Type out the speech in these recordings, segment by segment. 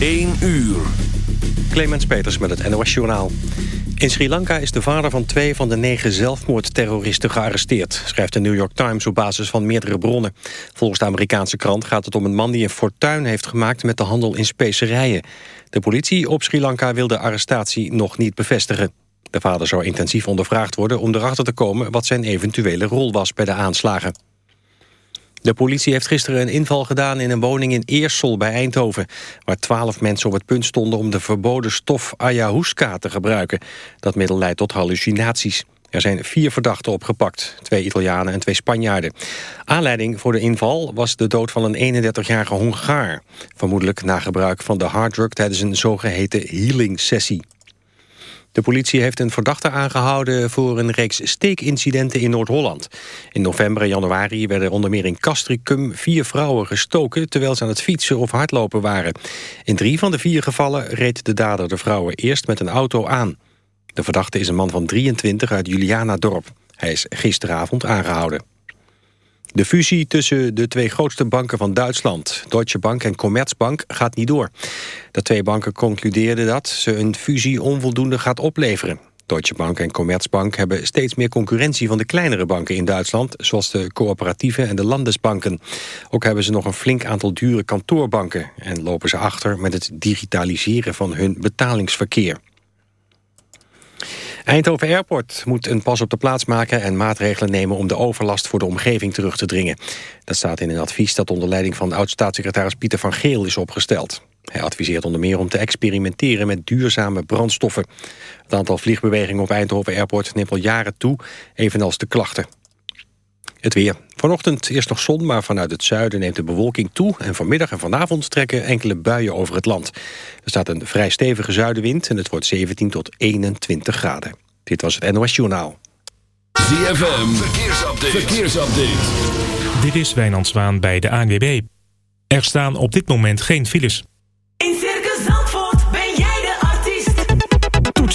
1 uur. Clemens Peters met het NOS Journaal. In Sri Lanka is de vader van twee van de negen zelfmoordterroristen gearresteerd... schrijft de New York Times op basis van meerdere bronnen. Volgens de Amerikaanse krant gaat het om een man die een fortuin heeft gemaakt... met de handel in specerijen. De politie op Sri Lanka wil de arrestatie nog niet bevestigen. De vader zou intensief ondervraagd worden om erachter te komen... wat zijn eventuele rol was bij de aanslagen. De politie heeft gisteren een inval gedaan in een woning in Eersel bij Eindhoven... waar twaalf mensen op het punt stonden om de verboden stof ayahuasca te gebruiken. Dat middel leidt tot hallucinaties. Er zijn vier verdachten opgepakt, twee Italianen en twee Spanjaarden. Aanleiding voor de inval was de dood van een 31-jarige Hongaar. Vermoedelijk na gebruik van de harddrug tijdens een zogeheten healing-sessie. De politie heeft een verdachte aangehouden voor een reeks steekincidenten in Noord-Holland. In november en januari werden onder meer in Castricum vier vrouwen gestoken terwijl ze aan het fietsen of hardlopen waren. In drie van de vier gevallen reed de dader de vrouwen eerst met een auto aan. De verdachte is een man van 23 uit Julianadorp. Hij is gisteravond aangehouden. De fusie tussen de twee grootste banken van Duitsland, Deutsche Bank en Commerzbank, gaat niet door. De twee banken concludeerden dat ze een fusie onvoldoende gaat opleveren. Deutsche Bank en Commerzbank hebben steeds meer concurrentie van de kleinere banken in Duitsland, zoals de coöperatieve en de landesbanken. Ook hebben ze nog een flink aantal dure kantoorbanken en lopen ze achter met het digitaliseren van hun betalingsverkeer. Eindhoven Airport moet een pas op de plaats maken en maatregelen nemen om de overlast voor de omgeving terug te dringen. Dat staat in een advies dat onder leiding van oud-staatssecretaris Pieter van Geel is opgesteld. Hij adviseert onder meer om te experimenteren met duurzame brandstoffen. Het aantal vliegbewegingen op Eindhoven Airport neemt al jaren toe, evenals de klachten. Het weer. Vanochtend eerst nog zon, maar vanuit het zuiden neemt de bewolking toe... en vanmiddag en vanavond trekken enkele buien over het land. Er staat een vrij stevige zuidenwind en het wordt 17 tot 21 graden. Dit was het NOS Journaal. ZFM, verkeersupdate. verkeersupdate. Dit is Wijnand Zwaan bij de ANWB. Er staan op dit moment geen files.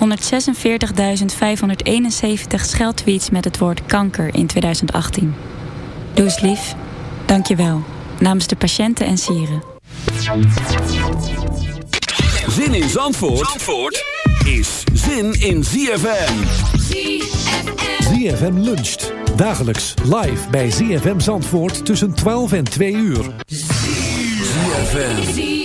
146.571 scheldtweets met het woord kanker in 2018. Doe eens lief. Dank je wel. Namens de patiënten en sieren. Zin in Zandvoort, Zandvoort is zin in ZFM. ZFM. ZFM luncht. Dagelijks live bij ZFM Zandvoort tussen 12 en 2 uur. ZFM.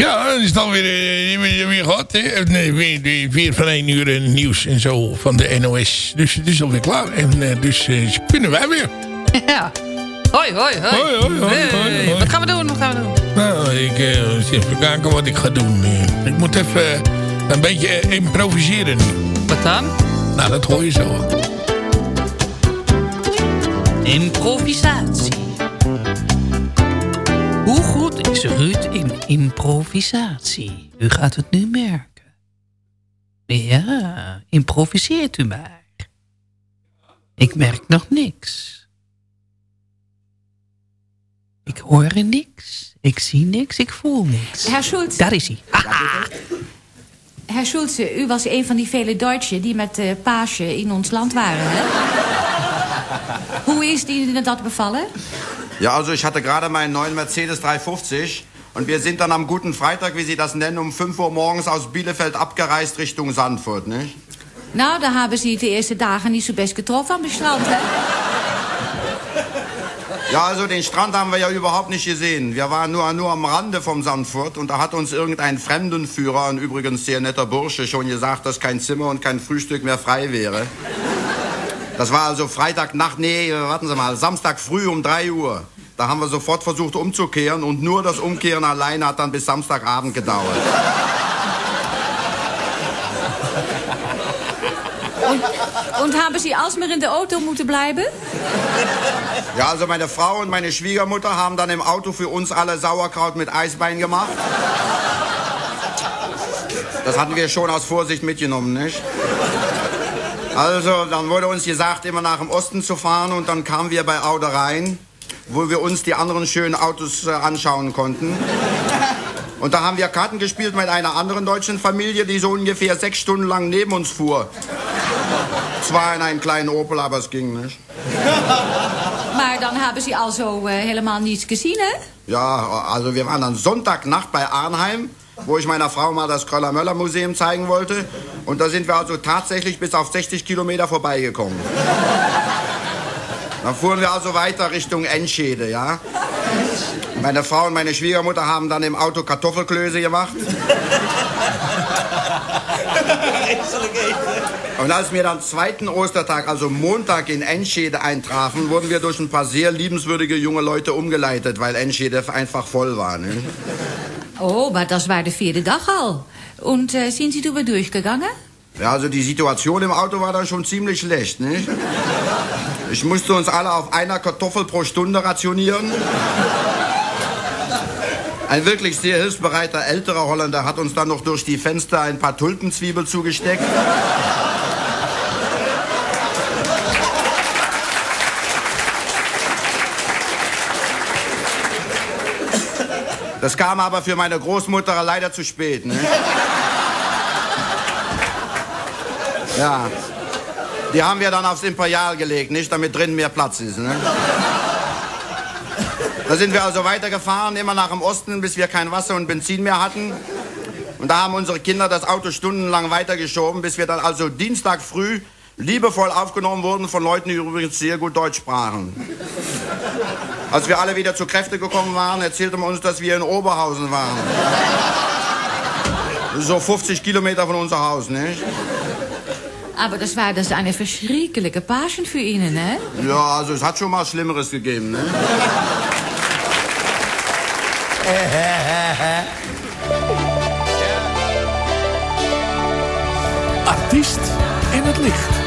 Ja, dat is dan weer, eh, weer, weer gehad. Hè? Nee, weer, weer, weer van één uur en nieuws en zo van de NOS. Dus het is alweer klaar. En dus kunnen wij weer. Ja. Hoi, hoi, hoi. Hoi, hoi, hoi, Hey, hoi, hoi. Wat gaan we doen? Wat gaan we doen? Nou, ik uh, even kijken wat ik ga doen. Eh, ik moet even een beetje eh, improviseren. Wat dan? Nou, dat hoor je zo. Improvisatie. Is Ruud in improvisatie? U gaat het nu merken. Ja, improviseert u maar. Ik merk nog niks. Ik hoor niks. Ik zie niks. Ik voel niks. Herr Schulz. Daar is hij. Herr Schulze, u was een van die vele Duitsers die met uh, Paasje in ons land waren, hè? Hoe ist Ihnen das bevallen? Ja, also ich hatte gerade meinen neuen Mercedes 350 und wir sind dann am guten Freitag, wie Sie das nennen, um 5 Uhr morgens aus Bielefeld abgereist Richtung Sandfurt, nicht? Nou, da haben Sie die ersten Dagen nicht so best getroffen am Strand, hè? Ja, also den Strand haben wir ja überhaupt nicht gesehen. Wir waren nur, nur am Rande vom Sandfurt und da hat uns irgendein Fremdenführer, ein übrigens sehr netter Bursche, schon gesagt, dass kein Zimmer und kein Frühstück mehr frei wäre. Das war also Freitagnacht, nee, warten Sie mal, Samstag früh um 3 Uhr. Da haben wir sofort versucht umzukehren und nur das Umkehren alleine hat dann bis Samstagabend gedauert. Und, und haben Sie alsmaar in der Auto moeten bleiben? Ja, also meine Frau und meine Schwiegermutter haben dann im Auto für uns alle Sauerkraut mit Eisbein gemacht. Das hatten wir schon aus Vorsicht mitgenommen, nicht? Also, dann wurde uns gesagt, immer nach dem Osten zu fahren und dann kamen wir bei Aude rein, wo wir uns die anderen schönen Autos äh, anschauen konnten. Und da haben wir Karten gespielt mit einer anderen deutschen Familie, die so ungefähr sechs Stunden lang neben uns fuhr. Zwar in einem kleinen Opel, aber es ging nicht. Maar dan hebben Sie also äh, helemaal niets gezien, hè? Ja, also wir waren dann Sonntagnacht bei Arnheim, wo ich meiner Frau mal das Kröller-Möller-Museum zeigen wollte. Und da sind wir also tatsächlich bis auf 60 Kilometer vorbeigekommen. Dann fuhren wir also weiter Richtung Enschede, ja. Meine Frau und meine Schwiegermutter haben dann im Auto Kartoffelklöße gemacht. Und als wir dann zweiten Ostertag, also Montag in Enschede eintrafen, wurden wir durch ein paar sehr liebenswürdige junge Leute umgeleitet, weil Enschede einfach voll war. Ne? Oh, maar dat war de vierde Dag al. Und äh, sind Sie drüber durchgegangen? Ja, also die Situation im Auto war dann schon ziemlich schlecht, nicht? Ich musste uns alle auf einer Kartoffel pro Stunde rationieren. Ein wirklich sehr hilfsbereiter älterer Holländer hat uns dann noch durch die Fenster ein paar Tulpenzwiebel zugesteckt. Das kam aber für meine Großmutter leider zu spät. Ne? Ja. Die haben wir dann aufs Imperial gelegt, nicht damit drin mehr Platz ist. Ne? Da sind wir also weitergefahren, immer nach dem Osten, bis wir kein Wasser und Benzin mehr hatten. Und da haben unsere Kinder das Auto stundenlang weitergeschoben, bis wir dann also Dienstag früh liebevoll aufgenommen wurden von Leuten, die übrigens sehr gut Deutsch sprachen. Als wir alle wieder zu Kräfte gekommen waren, erzählte man uns, dass wir in Oberhausen waren. So 50 Kilometer von unser Haus, nicht? Aber das war das eine verschrikkelijke Pasen für Ihnen, hè? Ja, also es hat schon mal Schlimmeres gegeben, ne? Artiest in het licht.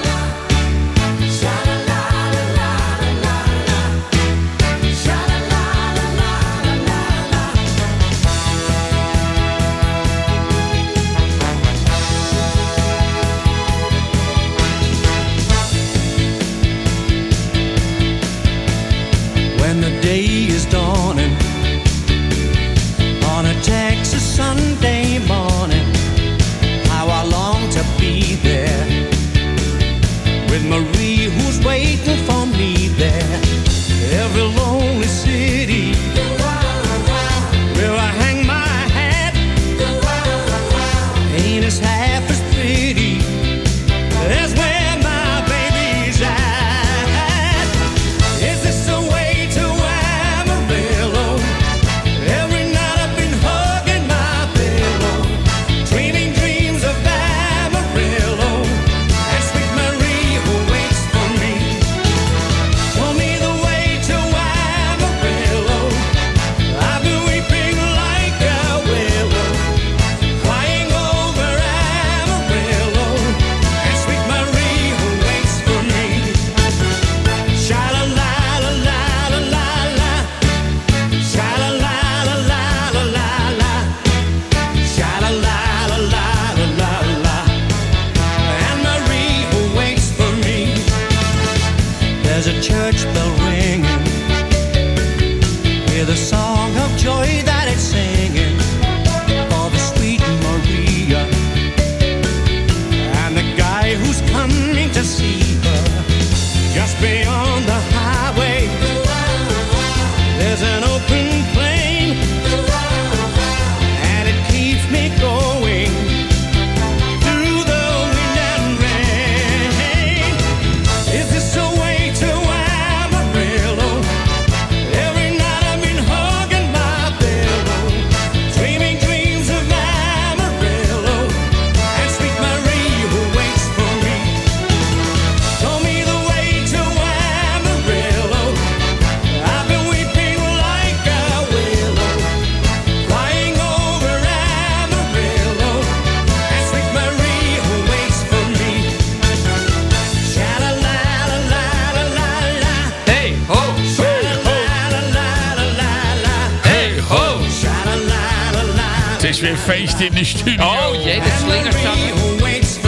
Feest in de studio. Oh jee, de slingerzanger.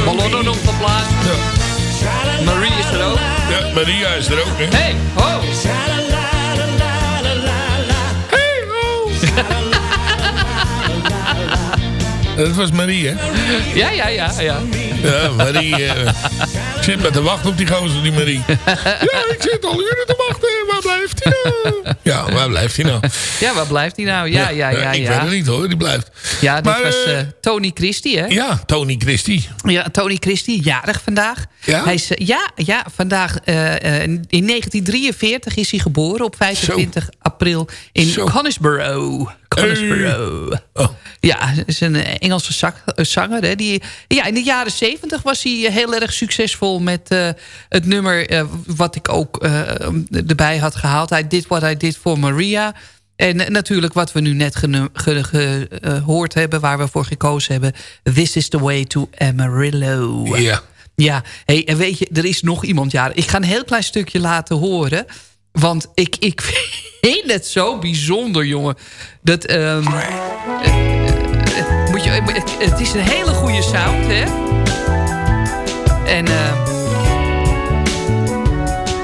Ballonnen op de plaats. Marie is er ook. Ja, Maria is er ook. Hè? Hey ho! Hey ho! Dat was Marie, hè? Ja, ja, ja, ja. Ja, Marie. eh, ik zit maar te wachten op die gozer, die Marie. Ja, ik zit al uren te wachten. Waar blijft hij nou? Ja, waar blijft hij nou? Ja, waar blijft hij nou? Ja, ja, ja, ik ja. weet het niet hoor, die blijft. Ja, dit Maar, was eh, eh, Tony Christie, hè? Ja, Tony Christie. Ja, Tony Christie, jarig vandaag. Ja? Hij is, eh, ja, ja, vandaag in 1943 is hij geboren op 25 april in Conisborough. Conisborough. Oh. Ja, hij is een Engelse zak- zanger. Hè, die, ja, in de jaren 70 was hij heel erg succesvol met het nummer wat ik ook eh, erbij had gehaald. I Did What I Did for Maria. En eh, natuurlijk wat we nu net ge- ge- eh, gehoord hebben, waar we voor gekozen hebben. This is the way to Amarillo. Ja. Ja, hey, en weet je, er is nog iemand jarig. Ik ga een heel klein stukje laten horen. Want ik, ik vind het zo bijzonder, jongen. Dat, ehm, eh, moet je, het, het is een hele goede sound, hè? En ehm,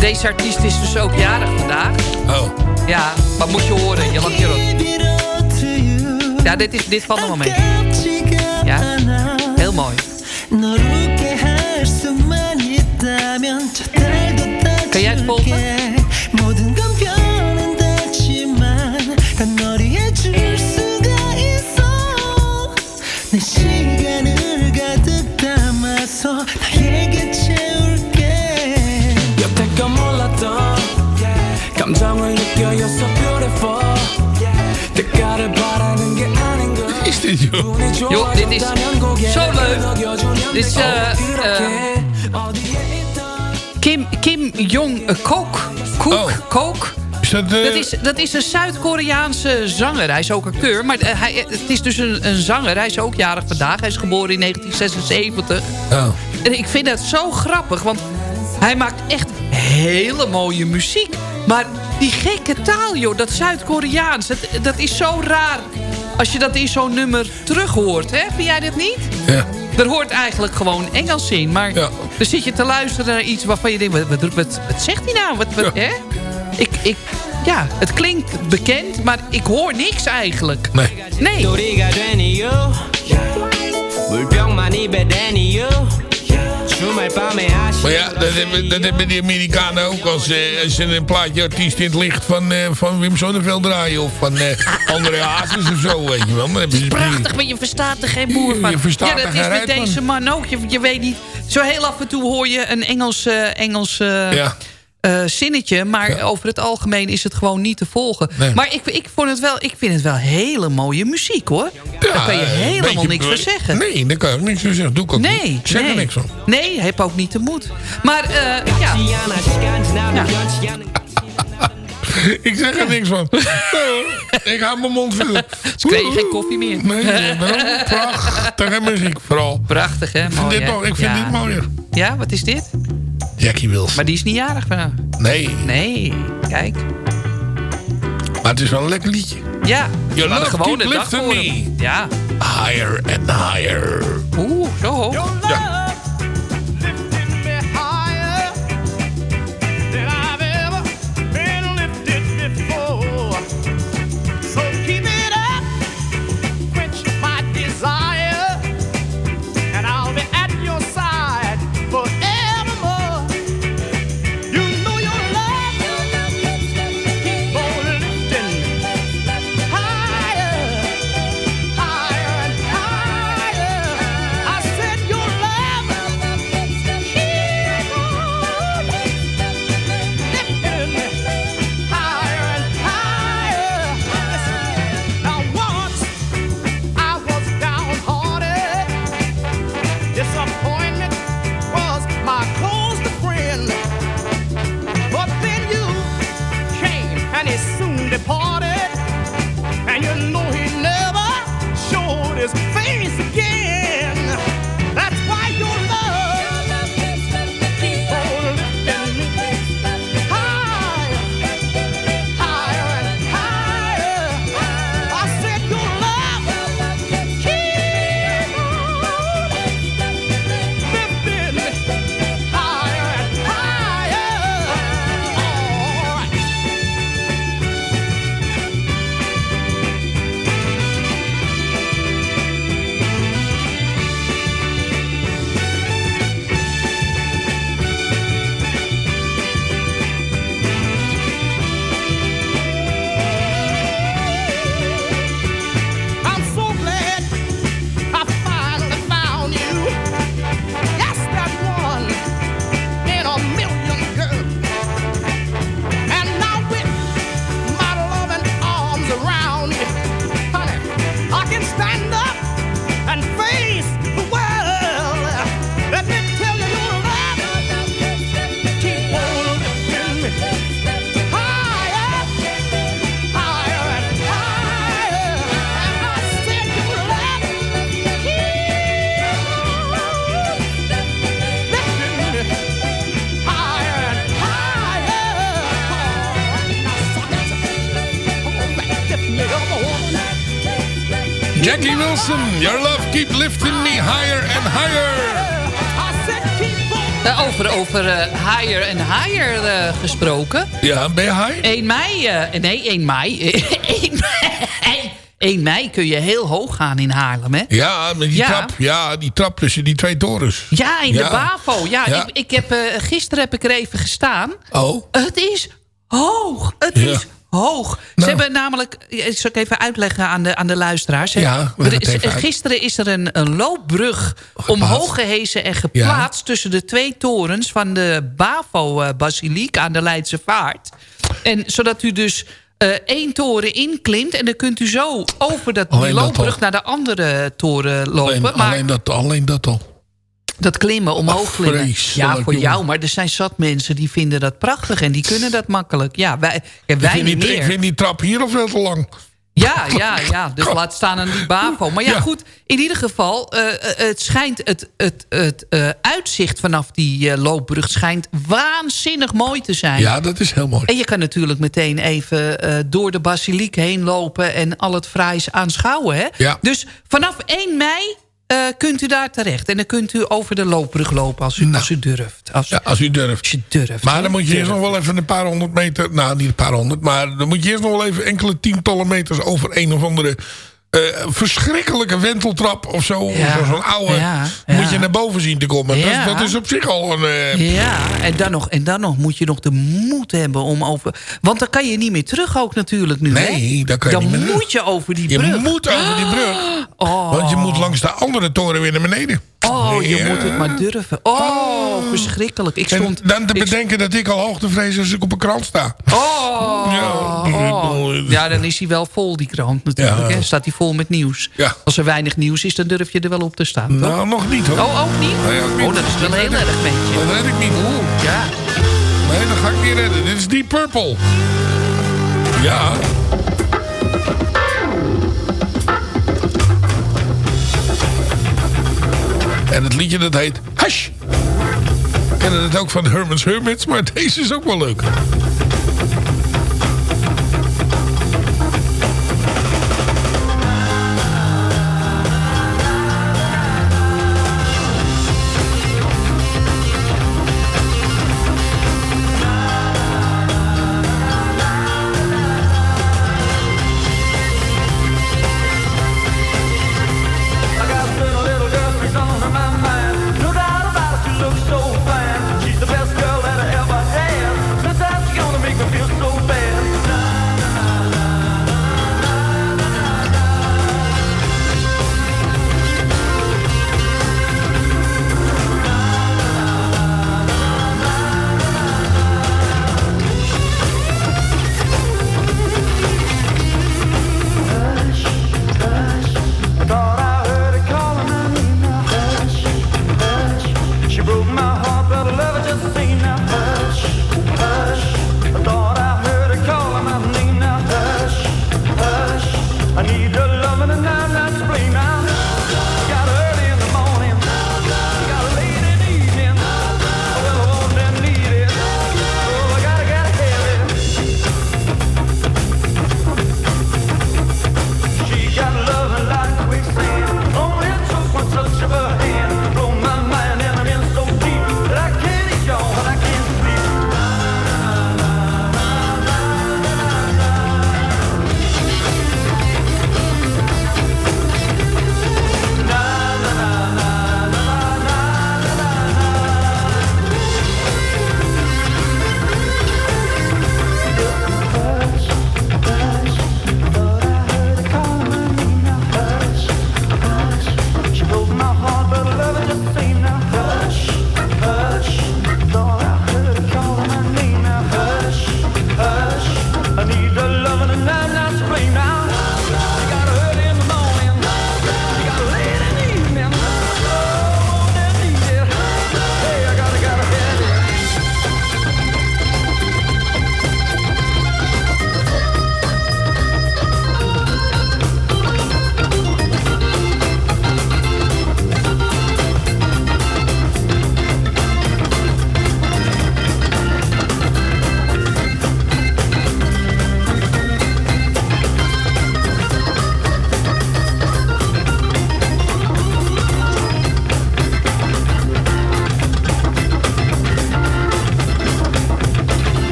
deze artiest is dus ook jarig vandaag. Oh. Ja, maar moet je horen. Je lacht hierop. Ja, dit, is, dit valt er wel joh? Dit is zo leuk. Dit is eh, eh, Kim, Kim Jong-kook. Kook, kook. Is dat, eh, Dat is, dat is een Zuid-Koreaanse zanger. Hij is ook acteur, maar hij, het is dus een, een zanger. Hij is ook jarig vandaag. Hij is geboren in 1976. Oh. En ik vind dat zo grappig, want hij maakt echt hele mooie muziek. Maar die gekke taal, joh, dat Zuid-Koreaans, dat, dat is zo raar. Als je dat in zo'n nummer terug hoort, hè? Vind jij dat niet? Ja. Er hoort eigenlijk gewoon Engels in. Maar dan zit je te luisteren naar iets waarvan je denkt... Wat, wat, wat, wat zegt hij nou? Wat, wat, hè? Ik, ik, ja, het klinkt bekend, maar ik hoor niks eigenlijk. Nee. Nee. Maar ja, dat hebben, dat hebben die Amerikanen ook als, eh, als ze een plaatje artiest in het licht van, eh, van Wim Sonneveld draaien. Of van eh André Hazes of zo, weet je wel. Dan hebben ze Prachtig, maar je verstaat er geen boer van. Je verstaat ja, dat is met deze man ook. Je, je weet niet... Zo heel af en toe hoor je een Engels, eh, Engels eh, Ja. Eh, zinnetje. Maar over het algemeen is het gewoon niet te volgen. Nee. Maar ik, ik, vond het wel, ik vind het wel hele mooie muziek, hoor. daar kan je helemaal niks van zeggen. Nee, daar kan ik niks van zeggen. Doe ik ook Nee, niet. Ik zeg nee. er niks van. Nee, heb ook niet de moed. Maar eh, ja. Ik zeg er niks van. Ik hou mijn mond vullen. Ze kregen geen koffie meer. Nee, daarom prachtige muziek vooral. Prachtig, hè? Ik vind, Mooi, dit, hè? ik vind Ja. dit mooier. Ja, wat is dit? Jackie Wilson. Maar die is niet jarig vandaag. Nee, Nee, kijk. maar het is wel een lekker liedje. Ja, Your maar love gewoon keep lifting voor me. Ja. Higher and higher. Oeh, zo hoog. Ja. Wilson, your love keep lifting me higher and higher. Eh, over over eh, higher en higher eh, gesproken. Ja, ben je high? 1 mei, nee 1 mei. 1 mei. 1 mei kun je heel hoog gaan in Haarlem, hè? Ja, met die Ja. trap. Ja, die trap tussen die twee torens. Ja, in Ja. de BAVO. Ja, Ja. Ik, ik heb, gisteren heb ik er even gestaan. Oh. Het is hoog. Het is hoog. Ze hebben namelijk... ja, Zal ik even uitleggen aan de, aan de luisteraars? Ja, Er. Gisteren is er een, een loopbrug omhoog gehezen en geplaatst... tussen de twee torens van de BAVO-basiliek aan de Leidse Vaart. En zodat u dus... eh, één toren inklimt en dan kunt u zo over dat, die dat loopbrug naar de andere toren lopen. Alleen, maar alleen, dat, alleen dat al. Dat klimmen, omhoog klimmen. Ja, voor jongen. jou, maar er zijn zat mensen die vinden dat prachtig en die kunnen dat makkelijk. Ja, wij, ja, Ik wij vind, niet ik vind die trap hier al veel te lang. Ja, ja, ja. Dus laat staan aan die BAVO. Maar ja, Ja. goed. In ieder geval, eh, eh, het schijnt het, het, het eh, uitzicht vanaf die loopbrug schijnt waanzinnig mooi te zijn. Ja, dat is heel mooi. En je kan natuurlijk meteen even door de basiliek heen lopen... en al het fraais aanschouwen. Hè? Ja. Dus vanaf 1 mei eh, kunt u daar terecht. En dan kunt u over de loopbrug lopen als u, als u durft. Als, Nou. Ja, als u durft. als je durft. Maar dan moet je eerst nog wel even een paar honderd meter... Nou, niet een paar honderd, maar dan moet je eerst nog wel even enkele tientallen meters over een of andere... eh, verschrikkelijke wenteltrap of zo. Ja, Zo'n oude. ja, Moet je naar boven zien te komen. Dat, dat is op zich al een... eh, Ja, en dan, nog, en dan nog moet je nog de moed hebben om over... Want dan kan je niet meer terug ook natuurlijk nu, hè? Nee, dan kan je dan niet meer terug. moet je over die je brug. moet over die brug. Oh. Want je moet langs de andere toren weer naar beneden. Oh, je moet het maar durven. Oh, verschrikkelijk. Ik En stond... dan te ik- bedenken dat ik al hoogtevrees als ik op een krant sta. Oh, Ja, oh. ja, dan is hij wel vol, die krant natuurlijk. Ja. Hè? Staat hij vol met nieuws. Ja. Als er weinig nieuws is, dan durf je er wel op te staan. toch? Nou, nog niet hoor. Oh, ook niet? Nee, niet. Oh, dat is wel heel erg met je. Dat red ik niet. Oeh, ja. Nee, dat ga ik niet redden. Dit is Deep Purple. Ja. En het liedje dat heet Hush. We kennen het ook van Herman's Hermits, maar deze is ook wel leuk.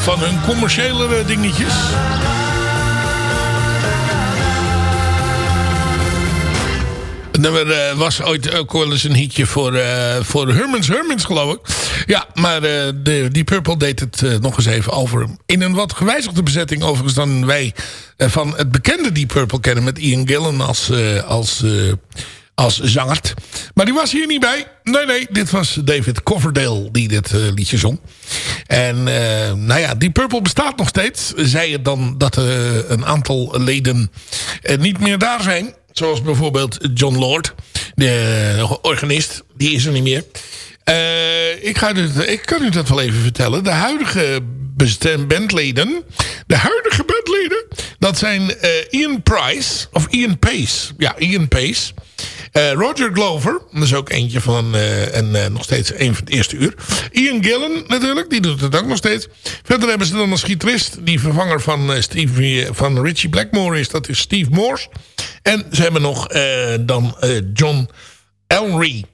Van hun commerciëlere dingetjes. Het nummer eh, was ooit ook wel eens een hitje voor, eh voor Hermans Hermans, geloof ik. Ja, maar eh, de, die Purple deed het eh, nog eens even over. In een wat gewijzigde bezetting overigens dan wij eh, van het bekende Deep Purple kennen... met Ian Gillan als, eh, als, eh, als zanger. Maar die was hier niet bij. Nee, nee, dit was David Coverdale die dit eh, liedje zong. En eh, nou ja, die Purple bestaat nog steeds. Zei het dan dat eh, een aantal leden niet meer daar zijn. Zoals bijvoorbeeld John Lord, de organist. Die is er niet meer. Ik, ga ik kan u dat wel even vertellen. De huidige bandleden. De huidige bandleden. Dat zijn Ian Price. Of Ian Pace. Ja, Ian Pace. Eh, Roger Glover. Dat is ook eentje van... eh, en eh, nog steeds een van het eerste uur. Ian Gillan natuurlijk. Die doet het ook nog steeds. Verder hebben ze dan als gitarist. Die vervanger van, Steve, van Richie Blackmore is. Dat is Steve Morse. En ze hebben nog dan John Elry.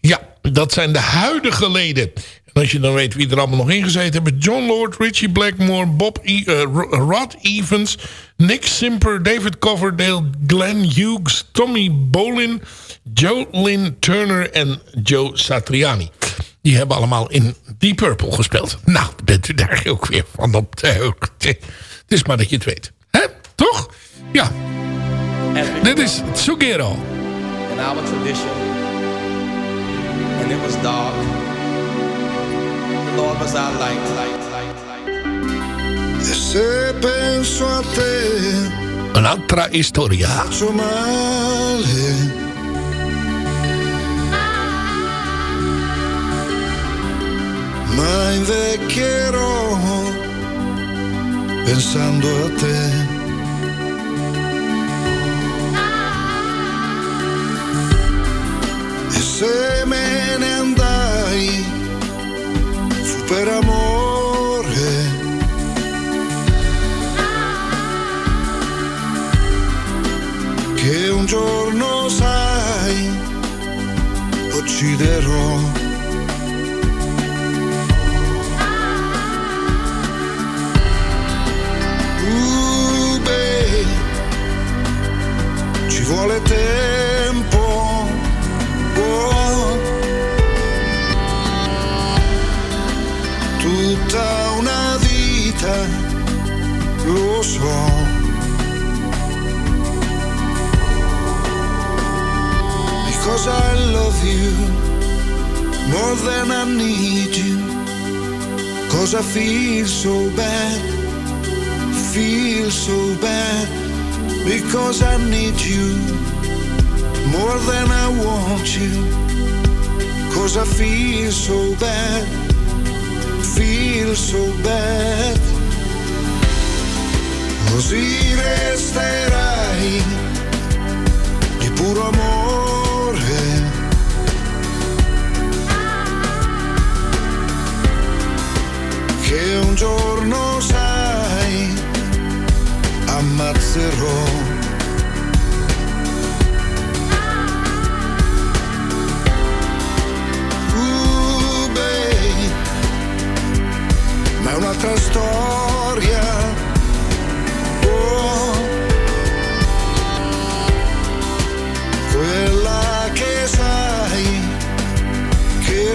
Ja, dat zijn de huidige leden. Als je dan weet wie er allemaal nog ingezeten hebben. John Lord, Richie Blackmore, Bob e Ro- Rod Evans, Nick Simper, David Coverdale, Glenn Hughes, Tommy Bolin, Joe Lynn Turner en Joe Satriani. Die hebben allemaal in Deep Purple gespeeld. Nou, bent u daar ook weer van op de hoogte. Het is maar dat je het weet. Hè? Toch? Ja. Dit is Sugero. in our tradition, and it was dark. Lord was our light, light, light, light. E se penso a te Un'altra storia. faccio male. Ma invecchierò pensando a te.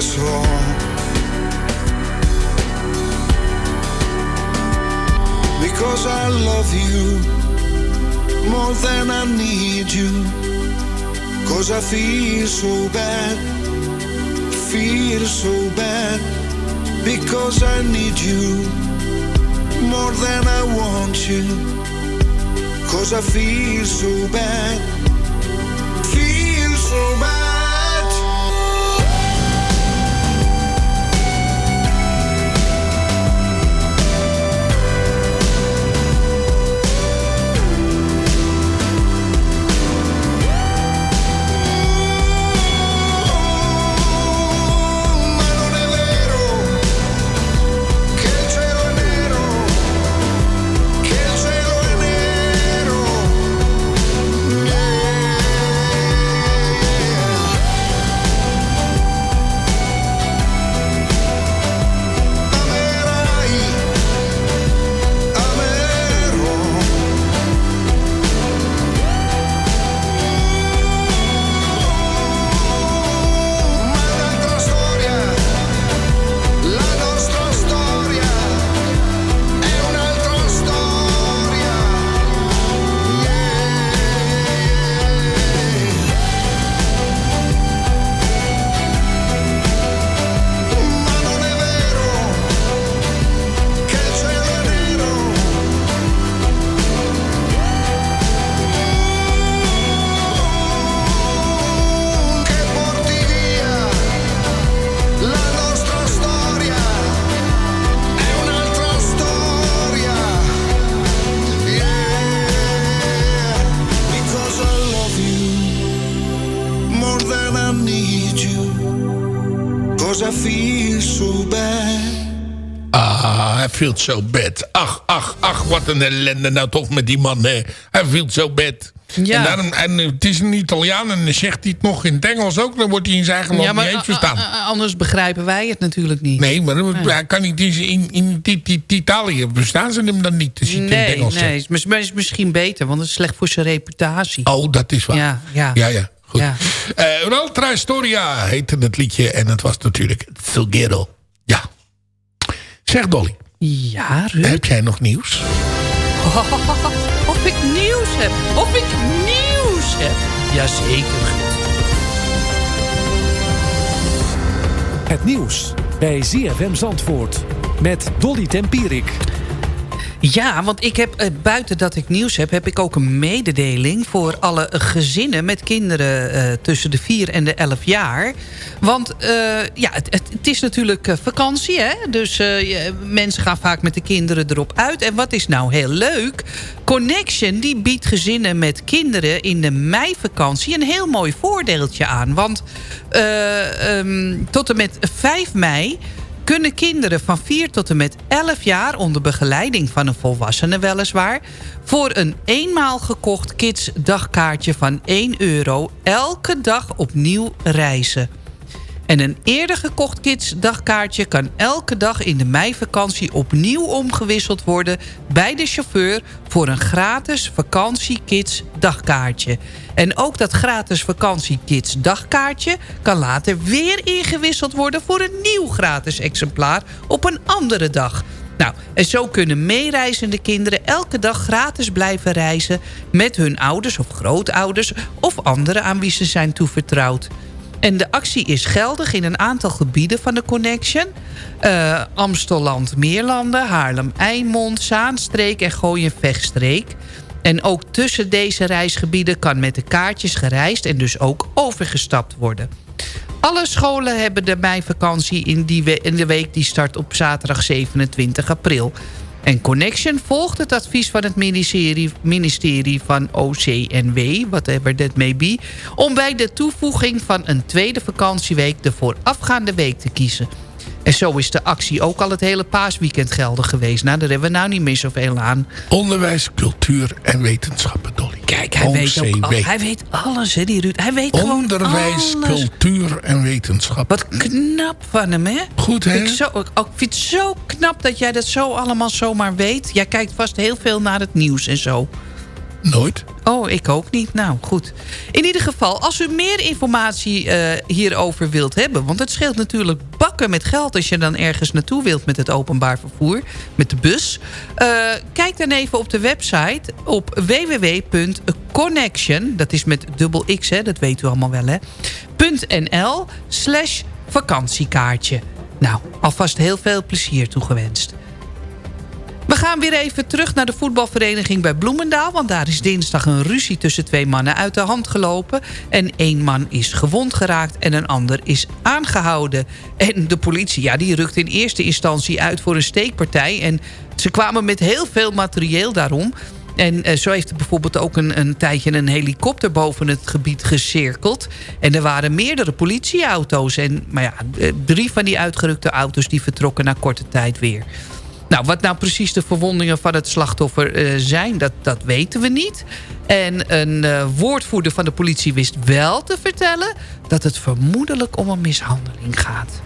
So. Because I love you more than I need you. Cause I feel so bad, feel so bad. Because I need you more than I want you. Cause I feel so bad feel so bad. I feel so bad. Ah, hij feelt zo bad. Ach, ach, ach, wat een ellende nou toch met die man. Hè. Hij feelt zo bad. Ja. En, daarom, en het is een Italiaan en dan zegt hij het nog in het Engels ook. Dan wordt hij in zijn eigen land Ja, maar niet eens verstaan. a- a- anders begrijpen wij het natuurlijk niet. Nee, maar dan- hij kan niet in, in, in, in- in Italië bestaan ze hem dan niet. Als hij het in het Nee, Engels nee, maar is misschien beter, want het is slecht voor zijn reputatie. Oh, dat is waar. Ja, ja. Ja, ja. Goed. Ja. Eh, Un'altra storia heette het liedje. En het was natuurlijk Zugero. Ja. Zeg Dolly. Ja, Ruud. Heb jij nog nieuws? Of ik nieuws heb. Of ik nieuws heb. Jazeker. Het nieuws bij ZFM Zandvoort met Dolly Tempierik. Ja, want ik heb, eh, buiten dat ik nieuws heb... heb ik ook een mededeling voor alle gezinnen met kinderen... eh, tussen de 4 en de 11 jaar. Want eh, ja, het, het, is natuurlijk vakantie, hè? Dus mensen gaan vaak met de kinderen erop uit. En wat is nou heel leuk? Connection die biedt gezinnen met kinderen in de meivakantie... een heel mooi voordeeltje aan. Want eh, ehm, tot en met 5 mei kunnen kinderen van 4 tot en met 11 jaar... onder begeleiding van een volwassene weliswaar... voor een eenmaal gekocht kids dagkaartje van 1 euro... elke dag opnieuw reizen. En een eerder gekocht kids dagkaartje kan elke dag in de meivakantie opnieuw omgewisseld worden bij de chauffeur voor een gratis vakantie kids dagkaartje. En ook dat gratis vakantie kids dagkaartje kan later weer ingewisseld worden voor een nieuw gratis exemplaar op een andere dag. Nou, en zo kunnen meereizende kinderen elke dag gratis blijven reizen... met hun ouders of grootouders of anderen aan wie ze zijn toevertrouwd. En de actie is geldig in een aantal gebieden van de Connection. Eh Amstelland, Meerlanden, Haarlem-Eimond, Zaanstreek en Gooien-Vechtstreek. En ook tussen deze reisgebieden kan met de kaartjes gereisd... en dus ook overgestapt worden. Alle scholen hebben de meivakantie in, die we in de week die start op zaterdag 27 april. En Connection volgt het advies van het ministerie, van OCNW, whatever that may be... om bij de toevoeging van een tweede vakantieweek de voorafgaande week te kiezen. En zo is de actie ook al het hele paasweekend geldig geweest. Nou, daar hebben we nou niet meer zoveel aan. Onderwijs, cultuur en wetenschappen, Dolly. Kijk, hij weet, ook, al- hij weet alles, hè, die Ruud. Hij weet gewoon Onderwijs, alles. cultuur en wetenschap. Wat knap van hem, hè? Goed, hè? Ik, zo, ik, ik vind het zo knap dat jij dat zo allemaal zomaar weet. Jij kijkt vast heel veel naar het nieuws en zo. Nooit. Oh, ik ook niet. Nou, goed. In ieder geval, als u meer informatie eh, hierover wilt hebben... want het scheelt natuurlijk bakken met geld... als je dan ergens naartoe wilt met het openbaar vervoer, met de bus. Eh, kijk dan even op de website op www.connection... dat is met dubbel x, hè, dat weet u allemaal wel, hè... .nl slash vakantiekaartje. Nou, alvast heel veel plezier toegewenst. We gaan weer even terug naar de voetbalvereniging bij Bloemendaal... want daar is dinsdag een ruzie tussen twee mannen uit de hand gelopen... en één man is gewond geraakt en een ander is aangehouden. En de politie ja, die rukt in eerste instantie uit voor een steekpartij... en ze kwamen met heel veel materieel daarom... En eh, zo heeft er bijvoorbeeld ook een, een tijdje een helikopter boven het gebied gecirkeld. En er waren meerdere politieauto's. En, maar ja, eh, drie van die uitgerukte auto's die vertrokken na korte tijd weer. Nou, wat nou precies de verwondingen van het slachtoffer eh, zijn, dat, dat weten we niet. En een eh, woordvoerder van de politie wist wel te vertellen... dat het vermoedelijk om een mishandeling gaat.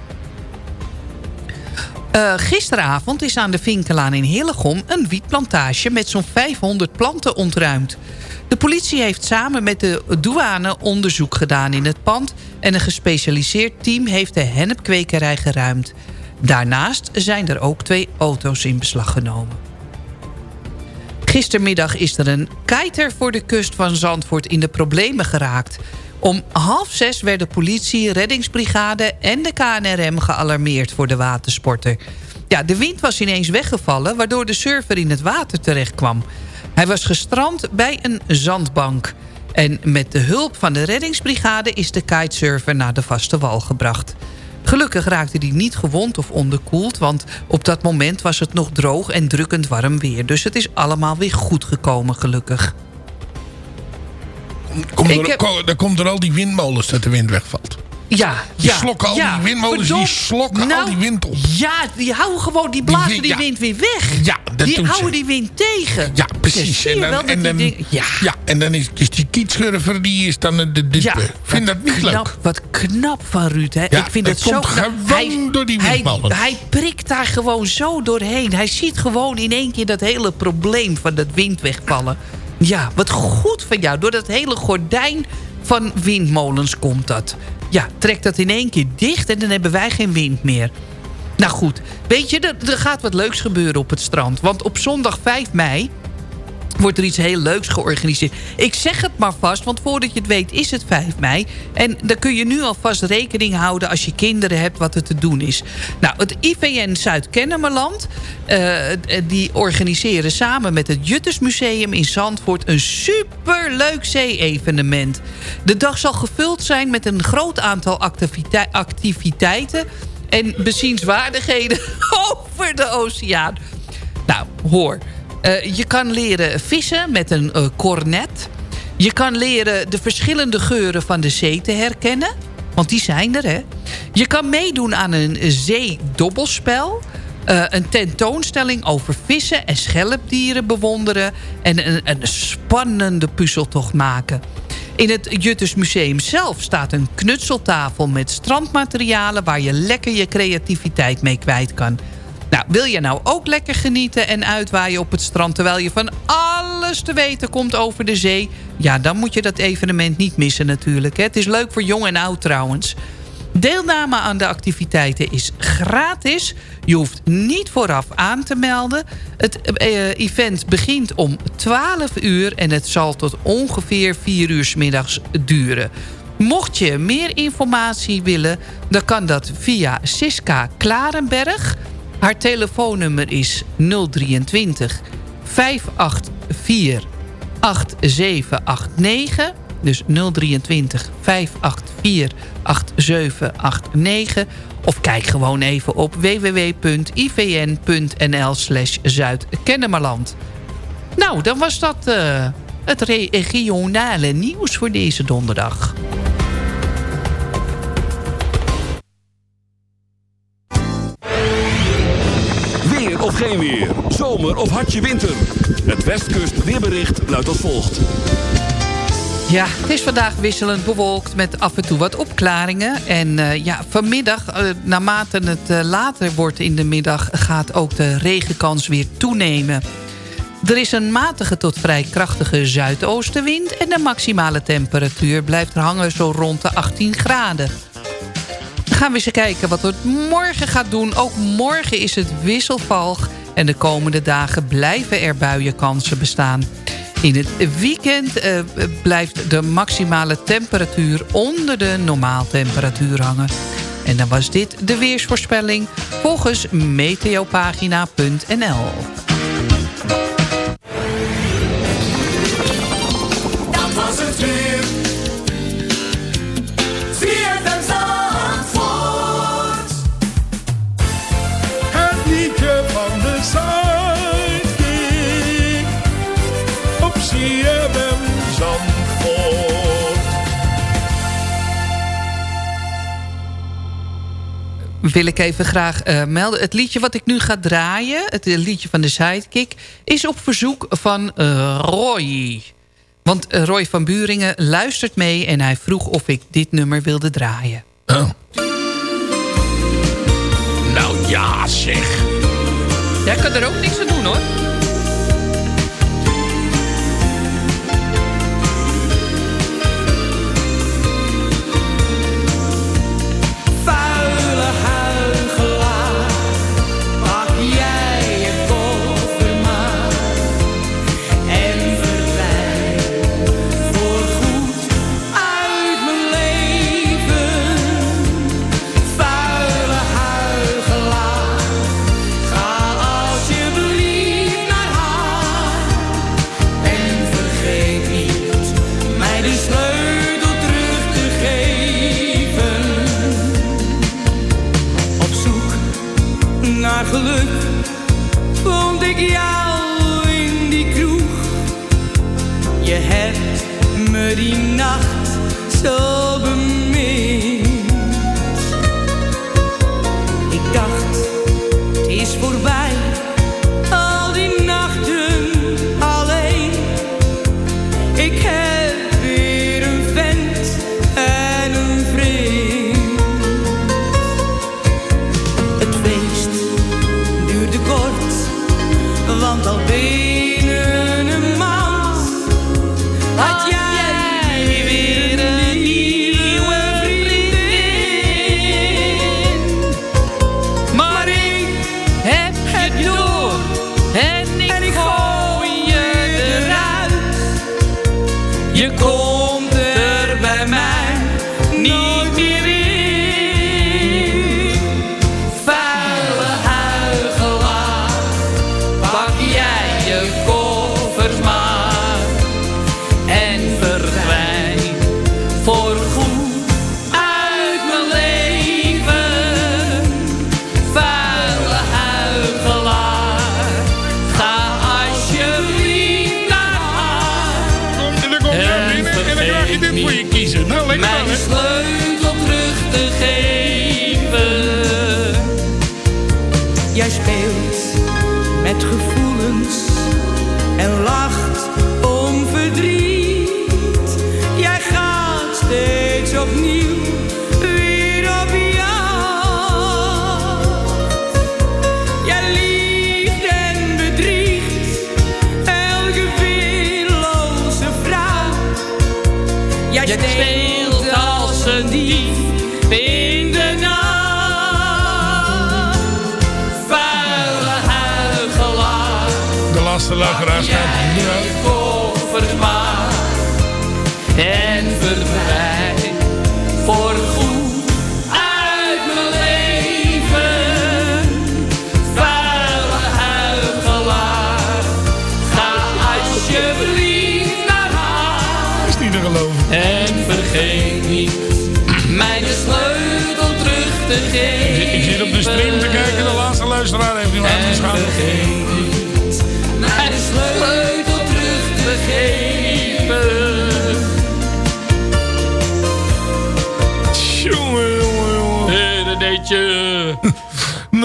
Eh, gisteravond is aan de Vinkelaan in Hillegom... een wietplantage met zo'n 500 planten ontruimd. De politie heeft samen met de douane onderzoek gedaan in het pand... en een gespecialiseerd team heeft de hennepkwekerij geruimd. Daarnaast zijn er ook twee auto's in beslag genomen. Gistermiddag is er een kiter voor de kust van Zandvoort in de problemen geraakt. Om half zes werden politie, reddingsbrigade en de KNRM gealarmeerd voor de watersporter. Ja, de wind was ineens weggevallen, waardoor de surfer in het water terecht kwam. Hij was gestrand bij een zandbank. En met de hulp van de reddingsbrigade is de kitesurfer naar de vaste wal gebracht. Gelukkig raakte hij niet gewond of onderkoeld... want op dat moment was het nog droog en drukkend warm weer. Dus het is allemaal weer goed gekomen, gelukkig. Komt er, heb- dan komt er al die windmolens dat de wind wegvalt. Ja, Die ja, slokken al ja, die windmolens, die slokken al Nou, die wind op. Ja, die houden gewoon, die blazen die, wind- ja. wind weer weg. Ja, dat die houden ze. die wind tegen. Ja, Dus precies. je wel dat en dan, ding- ja. ja, en dan is, is die kietschurver, die is dan de. Ja, Ik vind dat niet knap, leuk. Wat knap van Ruud, hè? Ik vind dat zo komt knap. gewoon door die hij, windmolens. hij prikt daar gewoon zo doorheen. Hij ziet gewoon in één keer dat hele probleem van dat wind wegvallen. Ja, wat goed van jou. Door dat hele gordijn van windmolens komt dat. Ja, trek dat in één keer dicht en dan hebben wij geen wind meer. Nou goed, weet je, er, er gaat wat leuks gebeuren op het strand. Want op zondag 5 mei wordt er iets heel leuks georganiseerd. Ik zeg het maar vast, want voordat je het weet is het 5 mei. En dan kun je nu alvast rekening houden als je kinderen hebt wat er te doen is. Nou, het IVN Zuid-Kennemerland... eh, die organiseren samen met het Juttersmuseum in Zandvoort... een superleuk zee-evenement. De dag zal gevuld zijn met een groot aantal activitei- activiteiten... en bezienswaardigheden over de oceaan. Nou, hoor... Eh, je kan leren vissen met een eh, kornet. Je kan leren de verschillende geuren van de zee te herkennen. Want die zijn er, hè. Je kan meedoen aan een zeedobbelspel. eh, een tentoonstelling over vissen en schelpdieren bewonderen. En een, een spannende puzzeltocht maken. In het Juttersmuseum zelf staat een knutseltafel met strandmaterialen... waar je lekker je creativiteit mee kwijt kan. Nou, wil je nou ook lekker genieten en uitwaaien op het strand... terwijl je van alles te weten komt over de zee... ja, dan moet je dat evenement niet missen natuurlijk. Het is leuk voor jong en oud trouwens. Deelname aan de activiteiten is gratis. Je hoeft niet vooraf aan te melden. Het eh, event begint om 12 uur... en het zal tot ongeveer 4 uur 's middags duren. Mocht je meer informatie willen, dan kan dat via Siska Klarenberg... Haar telefoonnummer is 023 584 8789. Dus 023 584 8789. Of kijk gewoon even op www.ivn.nl slash Zuid-Kennemerland. Nou, dan was dat eh, het regionale nieuws voor deze donderdag. Weer. Zomer of hartje winter. Het Westkust weerbericht luidt als volgt. Ja, het is vandaag wisselend bewolkt met af en toe wat opklaringen. En eh, ja, vanmiddag, eh, naarmate het eh, later wordt in de middag... gaat ook de regenkans weer toenemen. Er is een matige tot vrij krachtige zuidoostenwind... en de maximale temperatuur blijft hangen zo rond de 18 graden. Dan gaan we eens kijken wat het morgen gaat doen. Ook morgen is het wisselvalg en de komende dagen blijven er buienkansen bestaan. In het weekend eh, blijft de maximale temperatuur onder de normaaltemperatuur hangen. En dan was dit de weersvoorspelling volgens meteopagina.nl. wil ik even graag eh, melden. Het liedje wat ik nu ga draaien, het eh, liedje van de Sidekick... is op verzoek van eh, Roy. Want Roy van Buringen luistert mee... en hij vroeg of ik dit nummer wilde draaien. Oh. Nou ja, zeg. Jij kan er ook niks aan doen, hoor. En lacht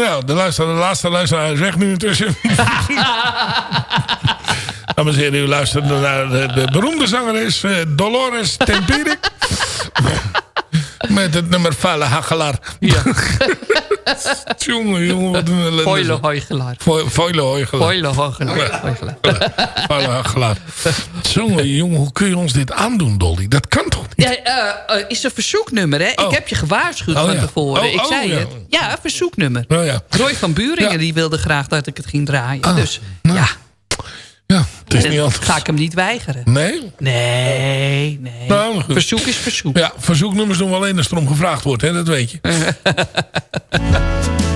Nou, de, luisteraar, de laatste luisteraar is weg nu intussen. Dames en heren, u luistert naar de, de beroemde zangeres eh, Dolores Tempierik. Met het nummer Vuile Hagelaar. Ja. jongen, jongen, wat een ellende. Foile hoigelaar. Vo- Foile Hoigelaar. Foile. Vuile Hagelaar. Jongen, jongen, hoe kun je ons dit aandoen, Dolly? Dat kan toch? Ja, eh, eh, is een verzoeknummer, hè? Ik heb je gewaarschuwd Oh, van ja. tevoren. Oh, ik oh, zei ja. het. Ja, een verzoeknummer. Oh, ja. Roy van Buringen die wilde graag dat ik het ging draaien. Ah, dus nou. ja, Ja, het is dan niet anders. ga ik hem niet weigeren. Nee? Nee, nee. Nou. Verzoek is verzoek. Ja, verzoeknummers doen we alleen als er om gevraagd wordt, hè? dat weet je.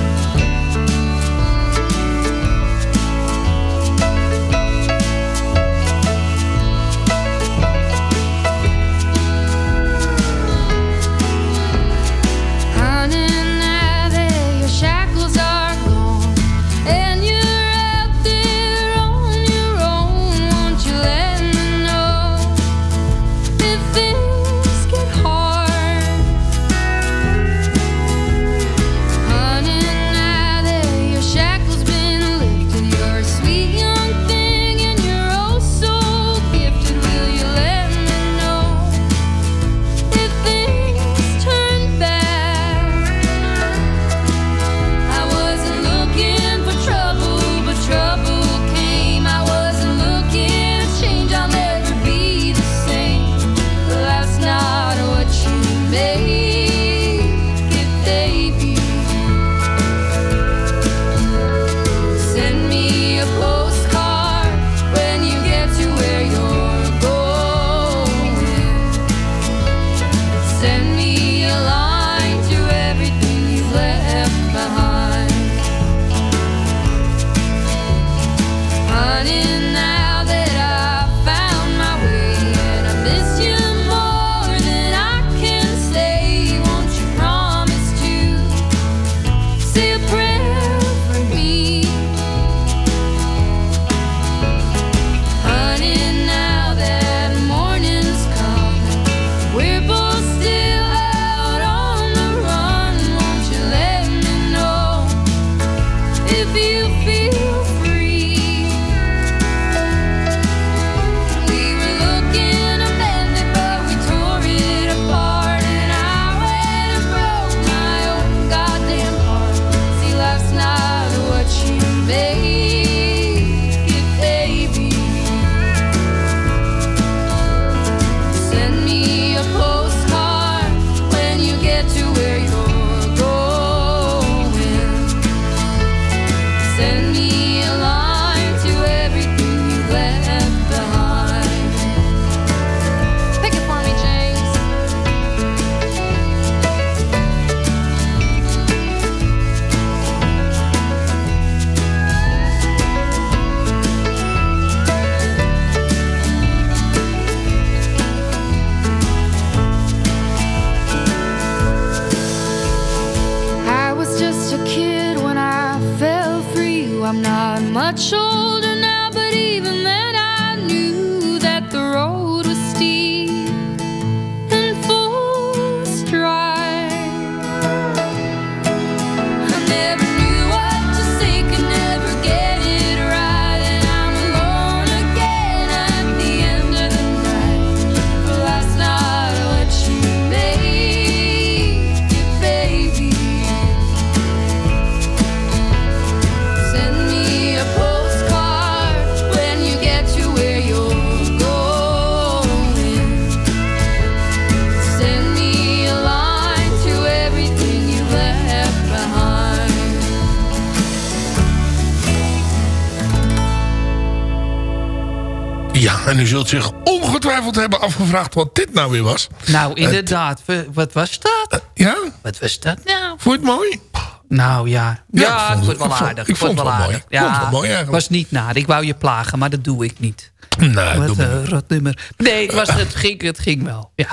Ja, en u zult zich ongetwijfeld hebben afgevraagd wat dit nou weer was. Nou, inderdaad. Wat was dat? Ja? Wat was dat nou? Vond je het mooi? Nou ja, Ja, ja, ik vond het- wel aardig. ik vond het wel mooi. aardig. Vond het wel mooi eigenlijk. was niet naar. Ik wou je plagen, maar dat doe ik niet. Nee, Wat een rot nummer. Nee, het, was, het, ging, het ging wel. Ja.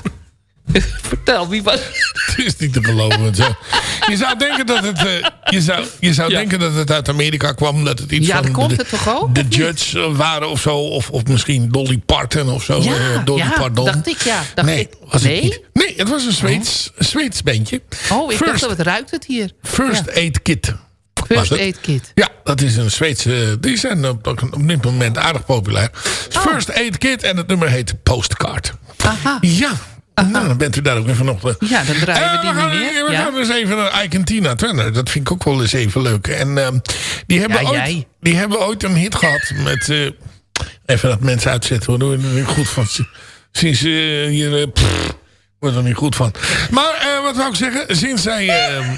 Vertel, wie was Het is niet te geloven. Zo. Je zou denken dat het, eh, je zou, je zou Ja. denken dat het uit Amerika kwam. Dat het iets Ja, van dat komt de, het toch ook, De niet? Judge eh, waren of zo. Of, of misschien Dolly Parton of zo. Ja, eh, Dolly ja, Pardon. dacht ik, ja. Dacht nee, ik. was Nee? het niet. Nee, het was een Zweeds, een Zweeds bandje. Oh, ik dacht dat het ruikt het hier. First. Aid Kit. First. Aid Kit. Ja, dat is een Zweedse... Die zijn op, op dit moment aardig populair. First Aid Kit en het nummer heet Postcard. Aha. Ja, nou, dan bent u daar ook even nog... eh, Ja, dan draaien we eh, die gaan, niet meer. We gaan eens even naar Ike en Tina Turner. Dat vind ik ook wel eens even leuk. En ehm, die, hebben ooit, die hebben ooit een hit gehad met... eh, even dat mensen uitzetten. Hoor, daar er niet goed van. Sinds eh, hier... pff, word er niet goed van. Maar wat wou ik zeggen? Sinds zij... ehm,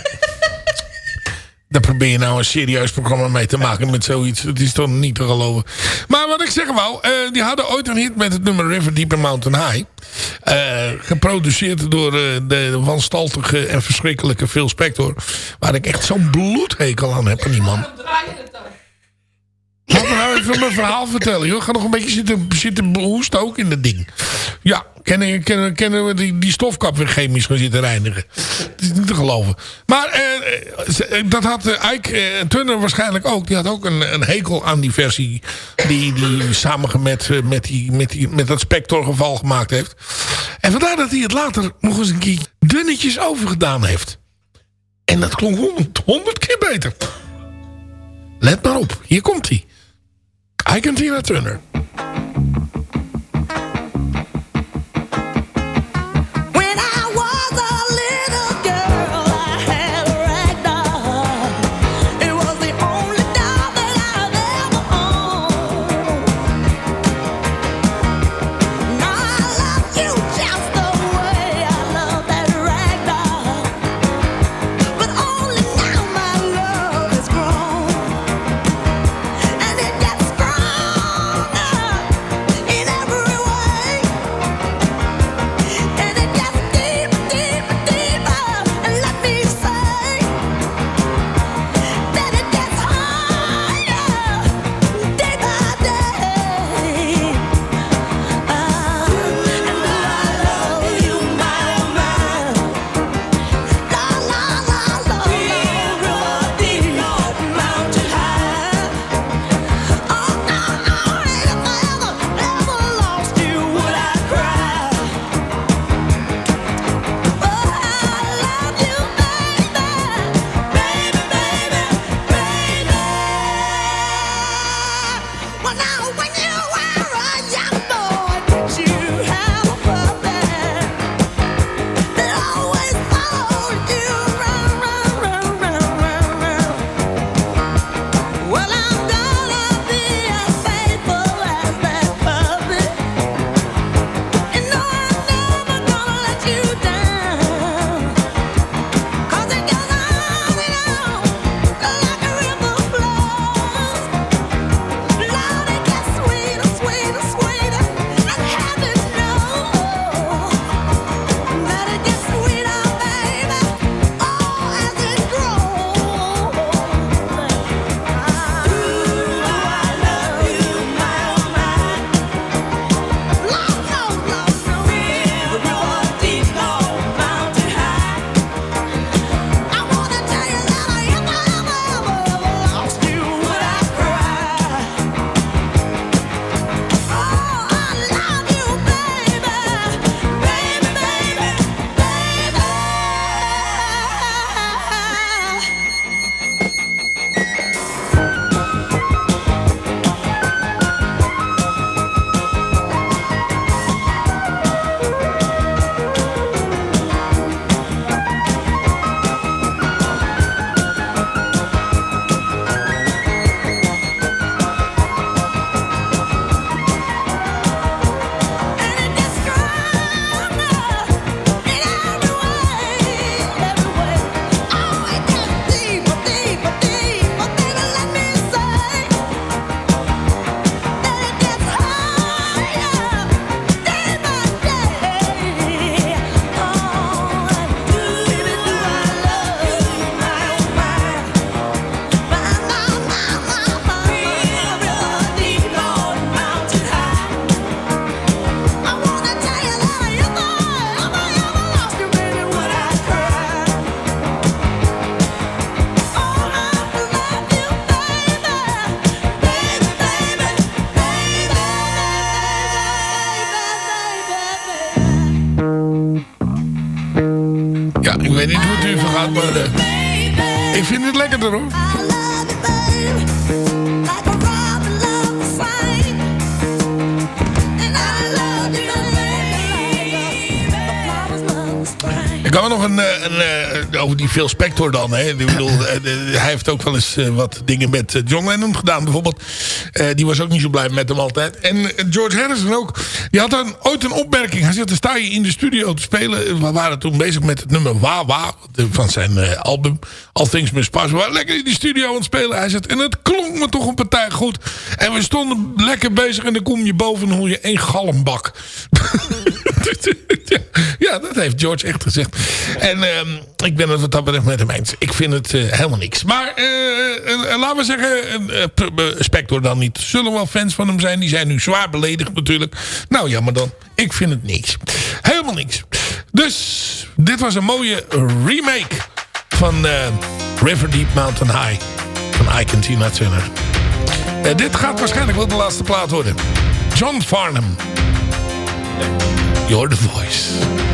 daar probeer je nou een serieus programma mee te maken met zoiets. Het is toch niet te geloven. Maar wat ik zeggen wou, eh, die hadden ooit een hit met het nummer River Deep and Mountain High. Eh, geproduceerd door eh, de wanstaltige en verschrikkelijke Phil Spector. Waar ik echt zo'n bloedhekel aan heb aan die man. Laat me nou even mijn verhaal vertellen. Joh. Ga nog een beetje zitten, zitten hoesten ook in dat ding. Ja, kennen, kennen, kennen we die, die stofkap weer chemisch gaan reinigen. Het is niet te geloven. Maar eh, eh, dat had eh, Ike eh, Turner waarschijnlijk ook. Die had ook een, een hekel aan die versie die, die samen met, eh, met, die, met, die, met dat Spector geval gemaakt heeft. En vandaar dat hij het later nog eens een keer dunnetjes overgedaan heeft. En dat klonk honderd keer beter. Let maar op, hier komt hij. Ike en Tina Turner. Ik weet niet hoe het u vergaat, maar eh, ik vind het lekkerder hoor. Ik kan me nog een, eh, eh, over die Phil Spector dan. Hè. Ik bedoel, eh, hij heeft ook wel eens wat dingen met John Lennon gedaan bijvoorbeeld. Die was ook niet zo blij met hem altijd. En George Harrison ook. Die had dan ooit een opmerking. Hij zegt, dan sta je in de studio te spelen. We waren toen bezig met het nummer Wa Wa. de- Van zijn album All Things Must Pass. We waren lekker in die studio aan het spelen. Hij zegt, en het klonk me toch een partij goed. En we stonden lekker bezig. En dan kom je boven en hoor je één galmbak. ja, dat heeft George echt gezegd. En ehm, ik ben het wat dat betreft met hem eens. Ik vind het eh, helemaal niks. Maar eh, eh, laten we zeggen, Spector dan niet. Zullen wel fans van hem zijn. Die zijn nu zwaar beledigd natuurlijk. Nou ja, maar dan. Ik vind het niks. Helemaal niks. Dus dit was een mooie remake van River Deep Mountain High. Van Ike en Tina Turner. Dit gaat waarschijnlijk wel de laatste plaat worden. John Farnham. You're the voice.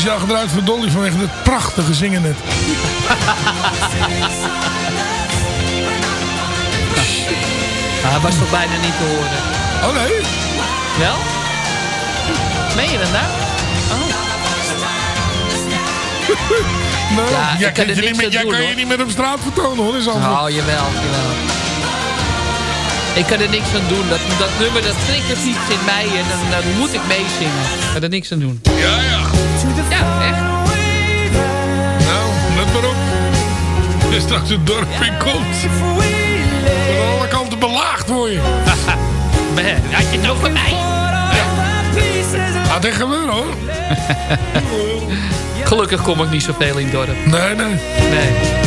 Speciaal gedraaid voor Dolly vanwege het prachtige zingen net. Hij was toch bijna niet te horen. Oh nee? Wel? Meen je dat nou? Oh. Nou, Ja, jij ik kan je, niet met, jij doen, kan je niet met op straat vertonen hoor. Is Oh, jawel, jawel. Ik kan er niks aan doen. Dat, dat nummer, dat triggert iets in mij en dan, dan moet ik meezingen. Ik kan er niks aan doen. Ja, ja. Ja, echt. Nou, let maar op. Als straks het dorp in komt. Van alle kanten belaagd word je. Man, had je het over mij? Gaat echt gebeuren hoor. Gelukkig kom ik niet zoveel in het dorp. Nee, nee. Nee.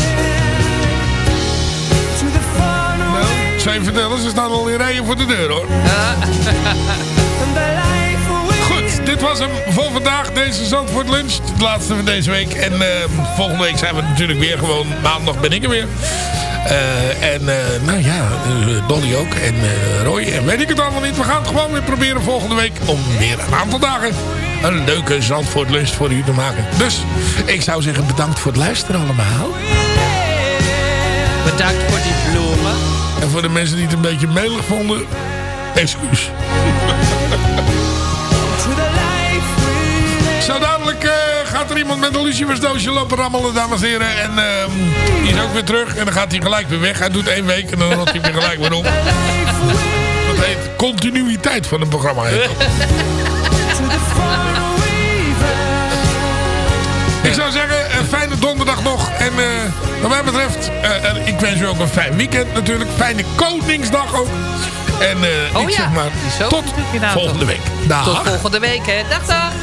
Nou, je vertellen, ze staan al in rijen voor de deur hoor. dit was hem voor vandaag. Deze Zandvoort Lunch. Het laatste van deze week. En eh, volgende week zijn we natuurlijk weer gewoon. Maandag ben ik er weer. Eh, en eh, nou ja, eh, Dolly ook. En Roy. En weet ik het allemaal niet. We gaan het gewoon weer proberen volgende week. Om weer een aantal dagen een leuke Zandvoort Lunch voor u te maken. Dus ik zou zeggen bedankt voor het luisteren allemaal. Bedankt voor die bloemen. En voor de mensen die het een beetje melig vonden. Excuus. Zo dadelijk eh, gaat er iemand met een lucifersdoosje lopen rammelen, dames en heren. En ehm, die is ook weer terug. En dan gaat hij gelijk weer weg. Hij doet één week en dan rot hij weer gelijk weer op. Dat heet continuïteit van een programma. Ik zou zeggen, een fijne donderdag nog. En eh, wat mij betreft, eh, ik wens u ook een fijn weekend natuurlijk. Fijne Koningsdag ook. En Oh ik ja, zeg maar, tot volgende week. Dag. Tot volgende week, hè. Dag, dag.